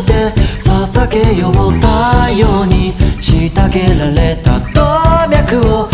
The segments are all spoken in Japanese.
して捧げよう太陽に仕掛けられた動脈を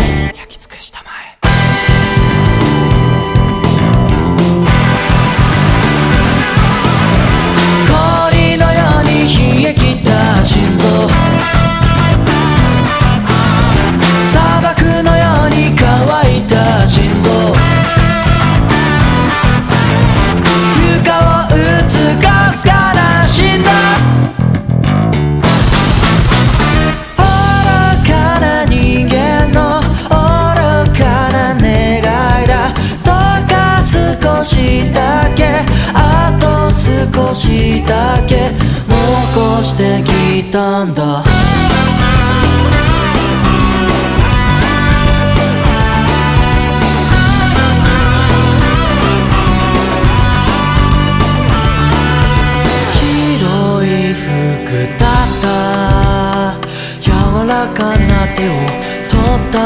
け残してきたんだ。白い服だった。柔らかな手を取った。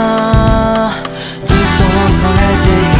ずっと忘れていた。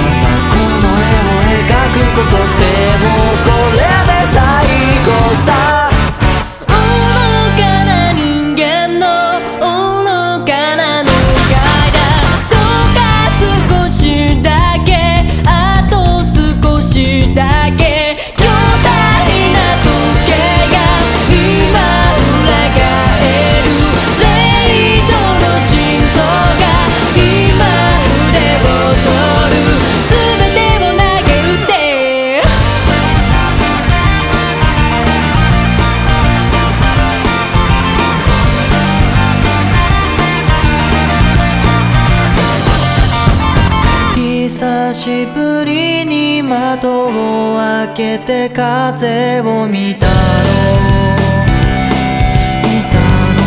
しぶりに窓を開けて風を見たろう見たろ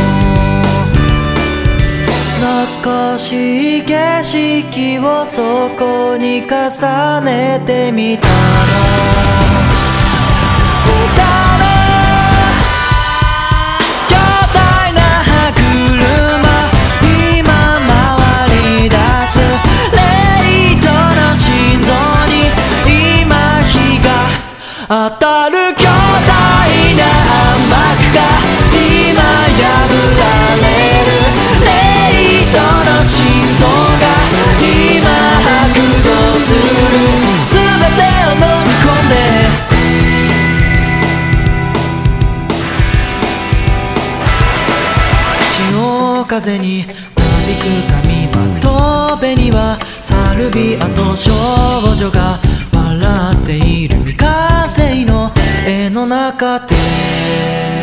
懐かしい景色をそこに重ねてみたろの風にたびく髪は戸辺にはサルビアと少女が笑っている未完成の絵の中で。